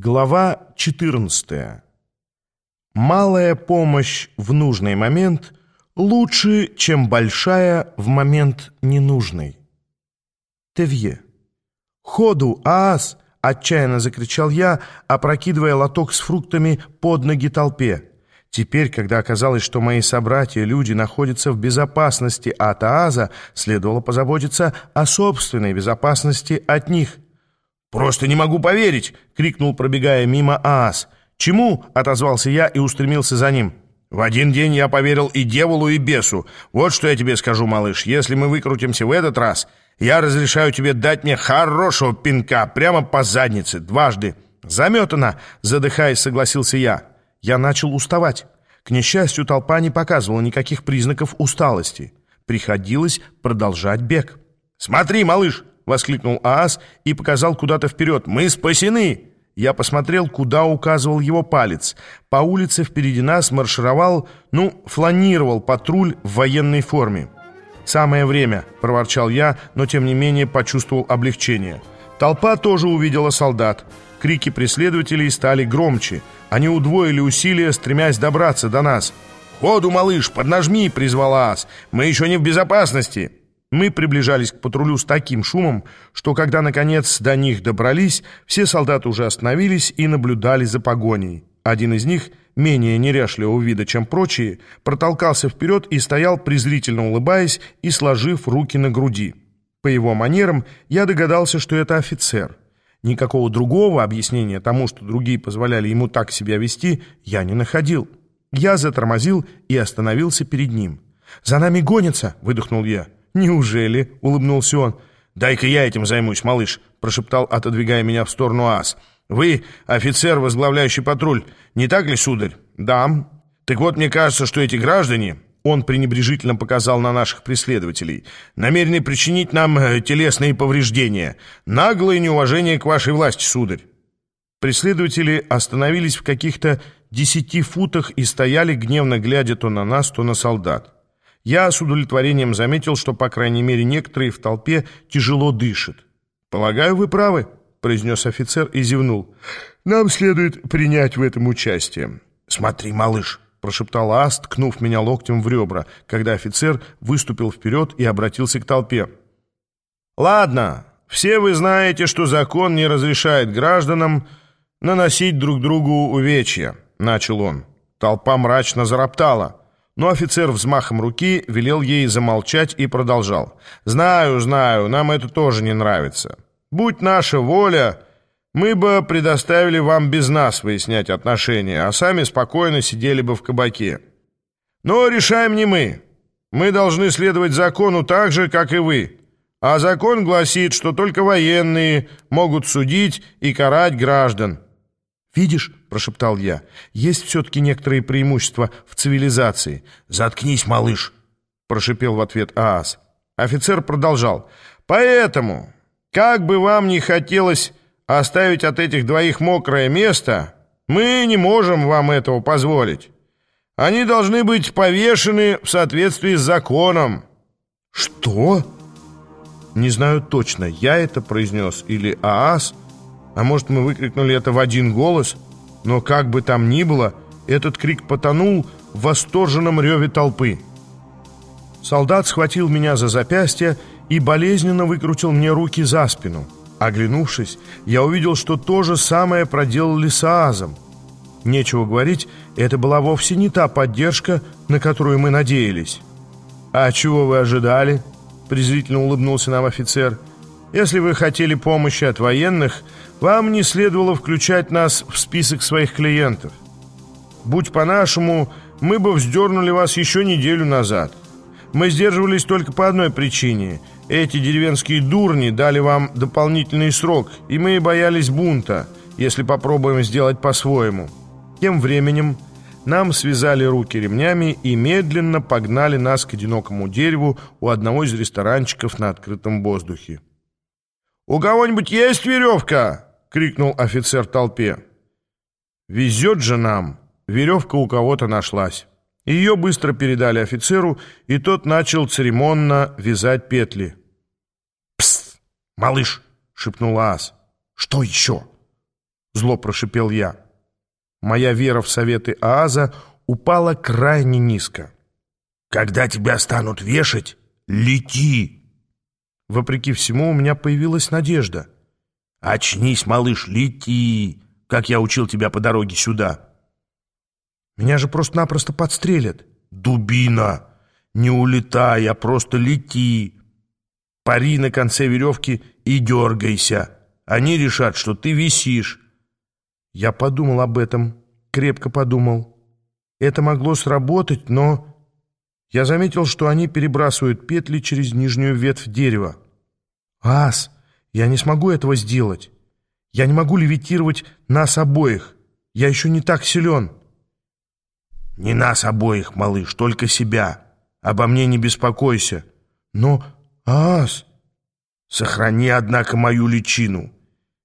Глава 14. Малая помощь в нужный момент лучше, чем большая в момент ненужный. Тевье. «Ходу, аас!» — отчаянно закричал я, опрокидывая лоток с фруктами под ноги толпе. Теперь, когда оказалось, что мои собратья, люди, находятся в безопасности от Ааза, следовало позаботиться о собственной безопасности от них — «Просто не могу поверить!» — крикнул, пробегая мимо Аас. «Чему?» — отозвался я и устремился за ним. «В один день я поверил и дьяволу, и бесу. Вот что я тебе скажу, малыш. Если мы выкрутимся в этот раз, я разрешаю тебе дать мне хорошего пинка прямо по заднице, дважды». «Заметано!» — задыхаясь, согласился я. Я начал уставать. К несчастью, толпа не показывала никаких признаков усталости. Приходилось продолжать бег. «Смотри, малыш!» Воскликнул Аас и показал куда-то вперед. «Мы спасены!» Я посмотрел, куда указывал его палец. По улице впереди нас маршировал, ну, фланировал патруль в военной форме. «Самое время», — проворчал я, но тем не менее почувствовал облегчение. Толпа тоже увидела солдат. Крики преследователей стали громче. Они удвоили усилия, стремясь добраться до нас. «Ходу, малыш, поднажми!» — призвала Ас. «Мы еще не в безопасности!» Мы приближались к патрулю с таким шумом, что когда, наконец, до них добрались, все солдаты уже остановились и наблюдали за погоней. Один из них, менее неряшливого вида, чем прочие, протолкался вперед и стоял, презрительно улыбаясь и сложив руки на груди. По его манерам я догадался, что это офицер. Никакого другого объяснения тому, что другие позволяли ему так себя вести, я не находил. Я затормозил и остановился перед ним. «За нами гонится!» — выдохнул я. «Неужели?» — улыбнулся он. «Дай-ка я этим займусь, малыш», — прошептал, отодвигая меня в сторону ас. «Вы офицер, возглавляющий патруль, не так ли, сударь?» «Да». «Так вот, мне кажется, что эти граждане...» Он пренебрежительно показал на наших преследователей. «Намерены причинить нам э, телесные повреждения. Наглое неуважение к вашей власти, сударь». Преследователи остановились в каких-то десяти футах и стояли, гневно глядя то на нас, то на солдат. Я с удовлетворением заметил, что, по крайней мере, некоторые в толпе тяжело дышат. «Полагаю, вы правы», — произнес офицер и зевнул. «Нам следует принять в этом участие». «Смотри, малыш», — прошептал Аст, ткнув меня локтем в ребра, когда офицер выступил вперед и обратился к толпе. «Ладно, все вы знаете, что закон не разрешает гражданам наносить друг другу увечья», — начал он. Толпа мрачно зароптала. Но офицер взмахом руки велел ей замолчать и продолжал. «Знаю, знаю, нам это тоже не нравится. Будь наша воля, мы бы предоставили вам без нас выяснять отношения, а сами спокойно сидели бы в кабаке. Но решаем не мы. Мы должны следовать закону так же, как и вы. А закон гласит, что только военные могут судить и карать граждан». «Видишь?» — прошептал я. «Есть все-таки некоторые преимущества в цивилизации». «Заткнись, малыш!» — прошипел в ответ Аас. Офицер продолжал. «Поэтому, как бы вам ни хотелось оставить от этих двоих мокрое место, мы не можем вам этого позволить. Они должны быть повешены в соответствии с законом». «Что?» «Не знаю точно, я это произнес или Аас, а может, мы выкрикнули это в один голос?» Но как бы там ни было, этот крик потонул в восторженном реве толпы. Солдат схватил меня за запястье и болезненно выкрутил мне руки за спину. Оглянувшись, я увидел, что то же самое проделали с Аазом. Нечего говорить, это была вовсе не та поддержка, на которую мы надеялись. «А чего вы ожидали?» — презрительно улыбнулся нам офицер. «Если вы хотели помощи от военных, вам не следовало включать нас в список своих клиентов. Будь по-нашему, мы бы вздернули вас еще неделю назад. Мы сдерживались только по одной причине. Эти деревенские дурни дали вам дополнительный срок, и мы боялись бунта, если попробуем сделать по-своему. Тем временем нам связали руки ремнями и медленно погнали нас к одинокому дереву у одного из ресторанчиков на открытом воздухе. «У кого-нибудь есть веревка?» — крикнул офицер толпе. «Везет же нам!» Веревка у кого-то нашлась. Ее быстро передали офицеру, и тот начал церемонно вязать петли. «Псst, малыш!» — шепнул Ас. «Что еще?» Зло прошипел я. Моя вера в советы Ааза упала крайне низко. «Когда тебя станут вешать, лети!» Вопреки всему, у меня появилась надежда. «Очнись, малыш, лети, как я учил тебя по дороге сюда!» «Меня же просто-напросто подстрелят!» «Дубина! Не улетай, а просто лети! Пари на конце веревки и дергайся! Они решат, что ты висишь!» Я подумал об этом, крепко подумал. Это могло сработать, но... Я заметил, что они перебрасывают петли через нижнюю ветвь дерева. «Ас, я не смогу этого сделать. Я не могу левитировать нас обоих. Я еще не так силен». «Не нас обоих, малыш, только себя. Обо мне не беспокойся. Но, Ас...» «Сохрани, однако, мою личину.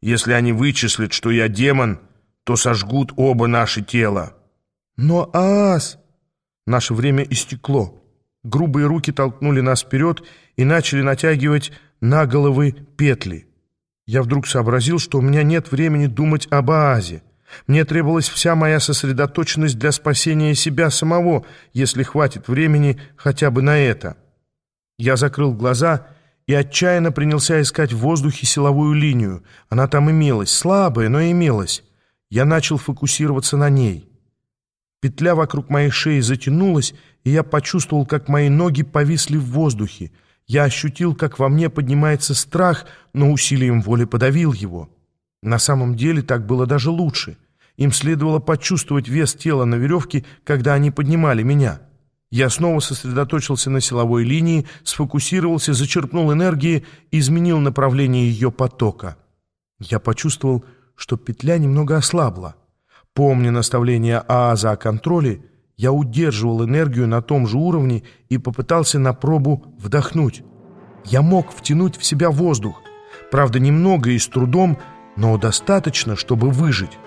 Если они вычислят, что я демон, то сожгут оба наши тела». «Но, Ас...» Наше время истекло. Грубые руки толкнули нас вперед и начали натягивать на головы петли. Я вдруг сообразил, что у меня нет времени думать об Аазе. Мне требовалась вся моя сосредоточенность для спасения себя самого, если хватит времени хотя бы на это. Я закрыл глаза и отчаянно принялся искать в воздухе силовую линию. Она там имелась, слабая, но имелась. Я начал фокусироваться на ней. Петля вокруг моей шеи затянулась, и я почувствовал, как мои ноги повисли в воздухе. Я ощутил, как во мне поднимается страх, но усилием воли подавил его. На самом деле так было даже лучше. Им следовало почувствовать вес тела на веревке, когда они поднимали меня. Я снова сосредоточился на силовой линии, сфокусировался, зачерпнул энергии, изменил направление ее потока. Я почувствовал, что петля немного ослабла. Помня наставление Ааза о контроле, я удерживал энергию на том же уровне и попытался на пробу вдохнуть. Я мог втянуть в себя воздух, правда немного и с трудом, но достаточно, чтобы выжить.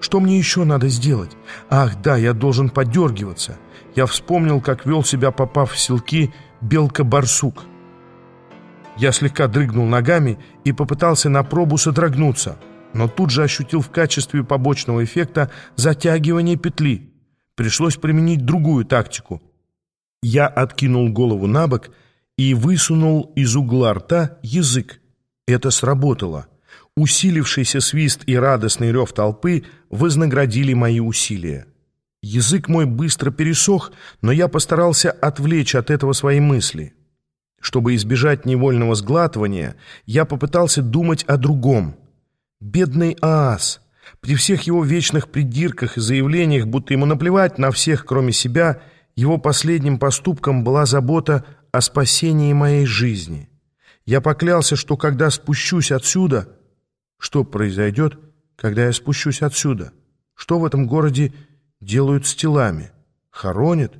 Что мне еще надо сделать? Ах, да, я должен подергиваться. Я вспомнил, как вел себя, попав в селки, белка-барсук. Я слегка дрыгнул ногами и попытался на пробу содрогнуться — но тут же ощутил в качестве побочного эффекта затягивание петли. Пришлось применить другую тактику. Я откинул голову на бок и высунул из угла рта язык. Это сработало. Усилившийся свист и радостный рев толпы вознаградили мои усилия. Язык мой быстро пересох, но я постарался отвлечь от этого свои мысли. Чтобы избежать невольного сглатывания, я попытался думать о другом — Бедный Аас! При всех его вечных придирках и заявлениях, будто ему наплевать на всех, кроме себя, его последним поступком была забота о спасении моей жизни. Я поклялся, что когда спущусь отсюда... Что произойдет, когда я спущусь отсюда? Что в этом городе делают с телами? Хоронят?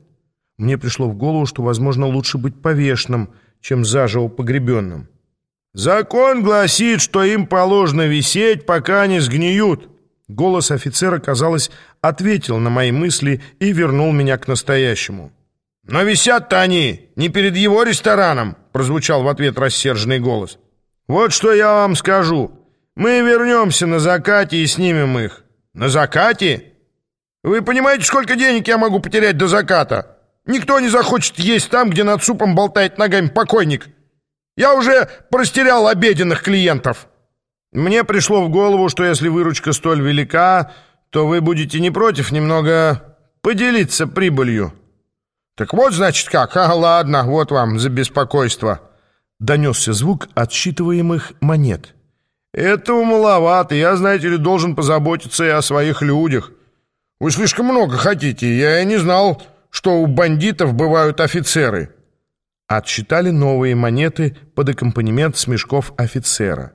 Мне пришло в голову, что, возможно, лучше быть повешенным, чем заживо погребенным. «Закон гласит, что им положено висеть, пока не сгниют». Голос офицера, казалось, ответил на мои мысли и вернул меня к настоящему. «Но висят-то они не перед его рестораном», прозвучал в ответ рассерженный голос. «Вот что я вам скажу. Мы вернемся на закате и снимем их». «На закате? Вы понимаете, сколько денег я могу потерять до заката? Никто не захочет есть там, где над супом болтает ногами покойник». Я уже простерял обеденных клиентов. Мне пришло в голову, что если выручка столь велика, то вы будете не против немного поделиться прибылью. Так вот, значит, как? А, ладно, вот вам за беспокойство. Донесся звук отсчитываемых монет. Этого маловато. Я, знаете ли, должен позаботиться и о своих людях. Вы слишком много хотите. Я и не знал, что у бандитов бывают офицеры отсчитали новые монеты под аккомпанемент смешков офицера.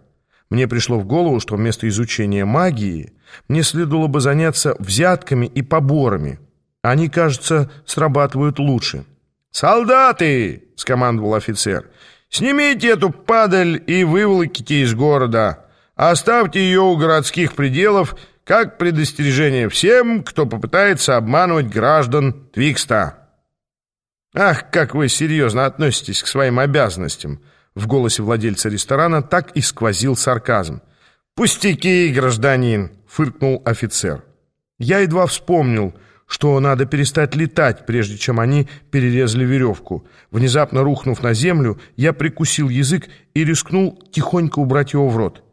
Мне пришло в голову, что вместо изучения магии мне следовало бы заняться взятками и поборами. Они, кажется, срабатывают лучше. «Солдаты!» — скомандовал офицер. «Снимите эту падаль и выволоките из города. Оставьте ее у городских пределов, как предостережение всем, кто попытается обманывать граждан Твикста». «Ах, как вы серьезно относитесь к своим обязанностям!» В голосе владельца ресторана так и сквозил сарказм. «Пустяки, гражданин! — фыркнул офицер. Я едва вспомнил, что надо перестать летать, прежде чем они перерезали веревку. Внезапно рухнув на землю, я прикусил язык и рискнул тихонько убрать его в рот.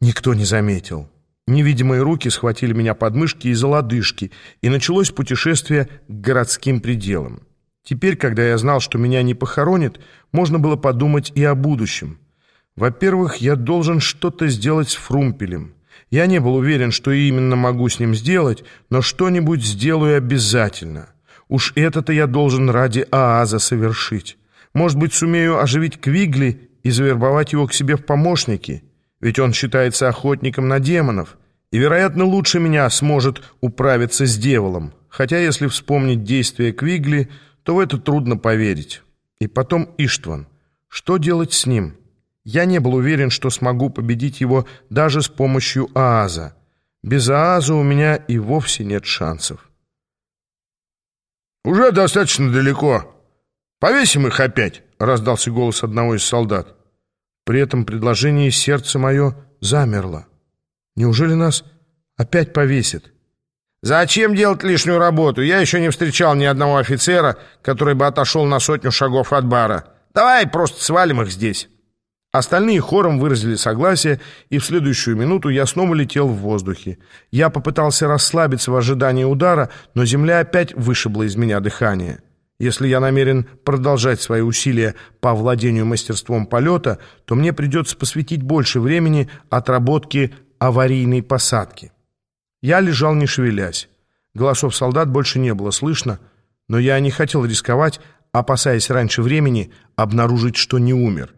Никто не заметил. Невидимые руки схватили меня под мышки и за лодыжки, и началось путешествие к городским пределам. Теперь, когда я знал, что меня не похоронят, можно было подумать и о будущем. Во-первых, я должен что-то сделать с Фрумпелем. Я не был уверен, что именно могу с ним сделать, но что-нибудь сделаю обязательно. Уж это-то я должен ради Ааза совершить. Может быть, сумею оживить Квигли и завербовать его к себе в помощники? Ведь он считается охотником на демонов и, вероятно, лучше меня сможет управиться с дьяволом. Хотя, если вспомнить действия Квигли, то в это трудно поверить. И потом Иштван. Что делать с ним? Я не был уверен, что смогу победить его даже с помощью Ааза. Без Ааза у меня и вовсе нет шансов. «Уже достаточно далеко. Повесим их опять», — раздался голос одного из солдат. При этом предложении сердце мое замерло. Неужели нас опять повесят? «Зачем делать лишнюю работу? Я еще не встречал ни одного офицера, который бы отошел на сотню шагов от бара. Давай просто свалим их здесь». Остальные хором выразили согласие, и в следующую минуту я снова летел в воздухе. Я попытался расслабиться в ожидании удара, но земля опять вышибла из меня дыхание. Если я намерен продолжать свои усилия по владению мастерством полета, то мне придется посвятить больше времени отработке аварийной посадки. Я лежал не шевелясь. Голосов солдат больше не было слышно, но я не хотел рисковать, опасаясь раньше времени обнаружить, что не умер.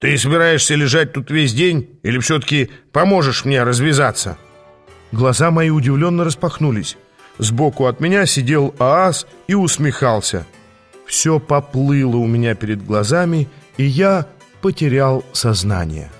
«Ты собираешься лежать тут весь день или все-таки поможешь мне развязаться?» Глаза мои удивленно распахнулись. Сбоку от меня сидел Аас и усмехался. Все поплыло у меня перед глазами, и я потерял сознание.